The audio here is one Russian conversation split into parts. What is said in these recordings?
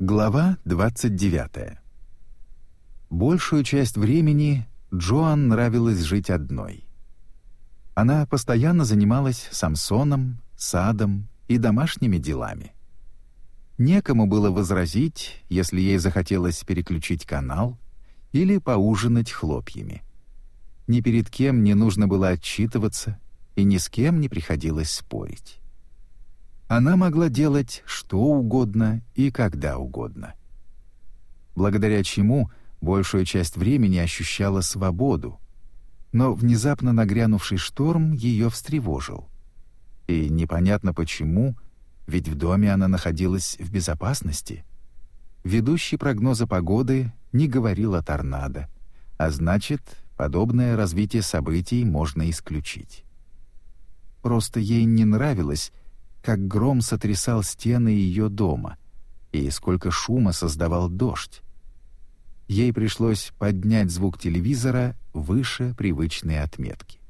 Глава 29. Большую часть времени Джоан нравилось жить одной. Она постоянно занималась Самсоном, садом и домашними делами. Некому было возразить, если ей захотелось переключить канал или поужинать хлопьями. Ни перед кем не нужно было отчитываться, и ни с кем не приходилось спорить. Она могла делать что угодно и когда угодно. Благодаря чему большую часть времени ощущала свободу, но внезапно нагрянувший шторм ее встревожил. И непонятно почему, ведь в доме она находилась в безопасности. Ведущий прогноза погоды не говорил о торнадо, а значит, подобное развитие событий можно исключить. Просто ей не нравилось, как гром сотрясал стены ее дома и сколько шума создавал дождь. Ей пришлось поднять звук телевизора выше привычной отметки.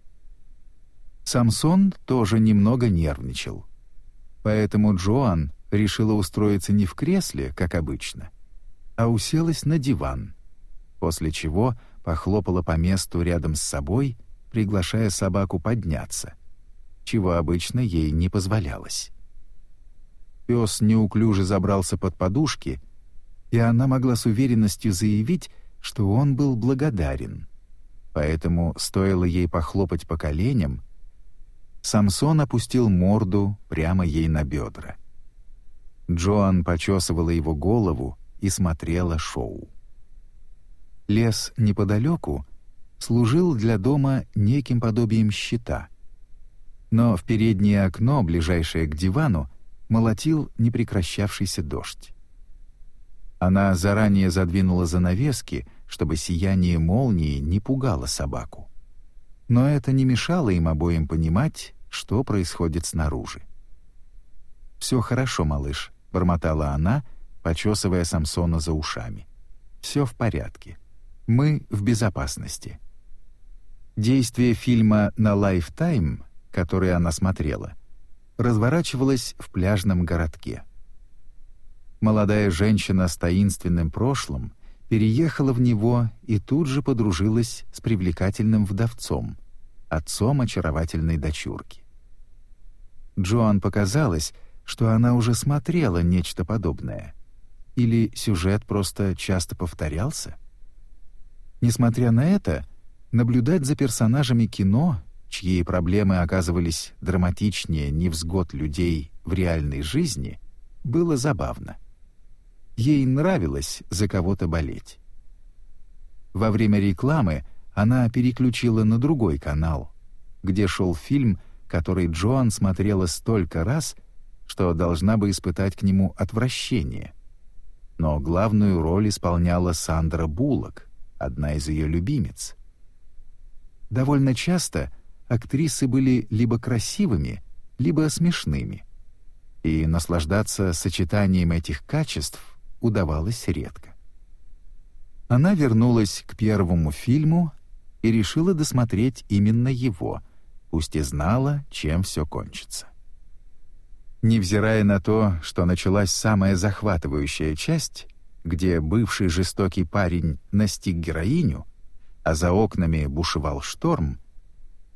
Самсон тоже немного нервничал. Поэтому Джоан решила устроиться не в кресле, как обычно, а уселась на диван, после чего похлопала по месту рядом с собой, приглашая собаку подняться — чего обычно ей не позволялось. Пес неуклюже забрался под подушки, и она могла с уверенностью заявить, что он был благодарен. Поэтому стоило ей похлопать по коленям, Самсон опустил морду прямо ей на бедра. Джоан почесывала его голову и смотрела шоу. Лес неподалеку служил для дома неким подобием щита — но в переднее окно, ближайшее к дивану, молотил непрекращавшийся дождь. Она заранее задвинула занавески, чтобы сияние молнии не пугало собаку. Но это не мешало им обоим понимать, что происходит снаружи. «Все хорошо, малыш», — бормотала она, почесывая Самсона за ушами. «Все в порядке. Мы в безопасности». Действие фильма на Lifetime который она смотрела, разворачивалась в пляжном городке. Молодая женщина с таинственным прошлым переехала в него и тут же подружилась с привлекательным вдовцом, отцом очаровательной дочурки. Джоан показалось, что она уже смотрела нечто подобное. Или сюжет просто часто повторялся? Несмотря на это, наблюдать за персонажами кино чьи проблемы оказывались драматичнее невзгод людей в реальной жизни, было забавно. Ей нравилось за кого-то болеть. Во время рекламы она переключила на другой канал, где шел фильм, который Джоан смотрела столько раз, что должна бы испытать к нему отвращение. Но главную роль исполняла Сандра Буллок, одна из ее любимец. Довольно часто актрисы были либо красивыми, либо смешными. И наслаждаться сочетанием этих качеств удавалось редко. Она вернулась к первому фильму и решила досмотреть именно его, пусть и знала, чем все кончится. Невзирая на то, что началась самая захватывающая часть, где бывший жестокий парень настиг героиню, а за окнами бушевал шторм,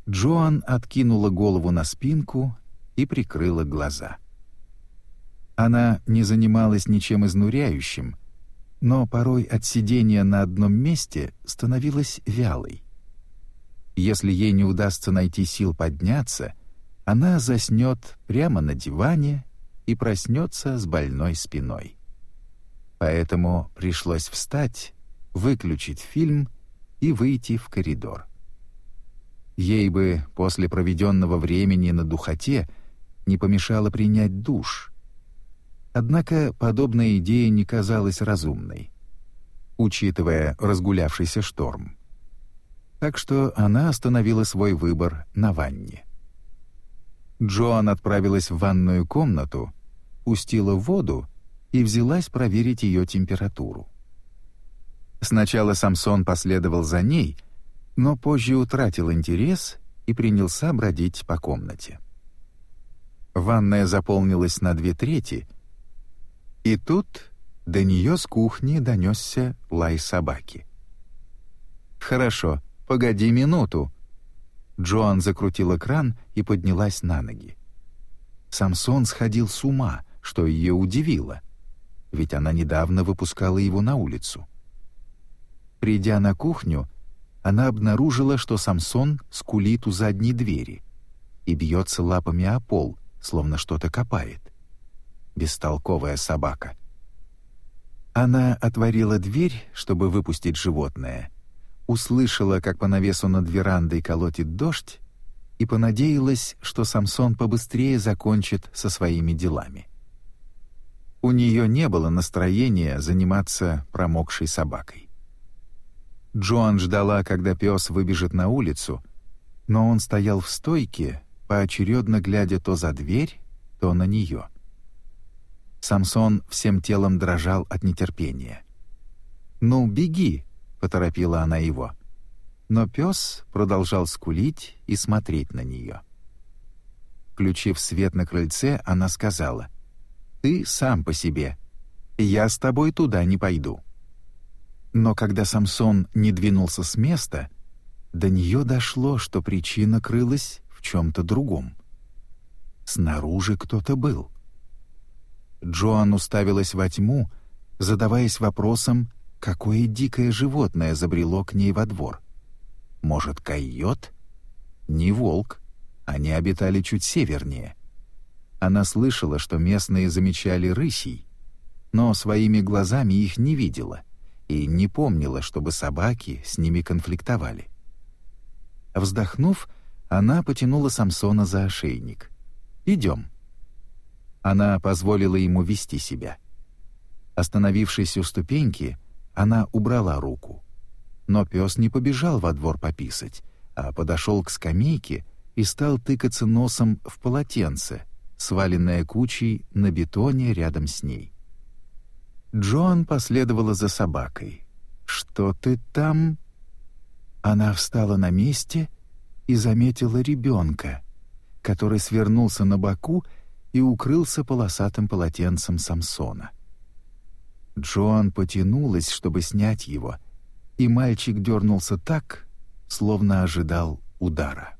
Джоан откинула голову на спинку и прикрыла глаза. Она не занималась ничем изнуряющим, но порой от сидения на одном месте становилась вялой. Если ей не удастся найти сил подняться, она заснет прямо на диване и проснется с больной спиной. Поэтому пришлось встать, выключить фильм и выйти в коридор. Ей бы после проведенного времени на духоте не помешало принять душ. Однако подобная идея не казалась разумной, учитывая разгулявшийся шторм. Так что она остановила свой выбор на ванне. Джоан отправилась в ванную комнату, пустила воду и взялась проверить ее температуру. Сначала Самсон последовал за ней — но позже утратил интерес и принялся бродить по комнате. Ванная заполнилась на две трети, и тут До нее с кухни донесся лай собаки. «Хорошо, погоди минуту». Джоан закрутила кран и поднялась на ноги. Самсон сходил с ума, что ее удивило, ведь она недавно выпускала его на улицу. Придя на кухню, она обнаружила, что Самсон скулит у задней двери и бьется лапами о пол, словно что-то копает. Бестолковая собака. Она отворила дверь, чтобы выпустить животное, услышала, как по навесу над верандой колотит дождь, и понадеялась, что Самсон побыстрее закончит со своими делами. У нее не было настроения заниматься промокшей собакой. Джоан ждала, когда пес выбежит на улицу, но он стоял в стойке, поочередно глядя то за дверь, то на нее. Самсон всем телом дрожал от нетерпения. «Ну, беги!» — поторопила она его. Но пес продолжал скулить и смотреть на нее. Включив свет на крыльце, она сказала, «Ты сам по себе. Я с тобой туда не пойду». Но когда Самсон не двинулся с места, до нее дошло, что причина крылась в чем-то другом. Снаружи кто-то был. Джоан уставилась во тьму, задаваясь вопросом, какое дикое животное забрело к ней во двор. Может, койот? Не волк. Они обитали чуть севернее. Она слышала, что местные замечали рысей, но своими глазами их не видела — и не помнила, чтобы собаки с ними конфликтовали. Вздохнув, она потянула Самсона за ошейник. «Идем». Она позволила ему вести себя. Остановившись у ступеньки, она убрала руку. Но пес не побежал во двор пописать, а подошел к скамейке и стал тыкаться носом в полотенце, сваленное кучей на бетоне рядом с ней. Джоан последовала за собакой. «Что ты там?» Она встала на месте и заметила ребенка, который свернулся на боку и укрылся полосатым полотенцем Самсона. Джоан потянулась, чтобы снять его, и мальчик дернулся так, словно ожидал удара.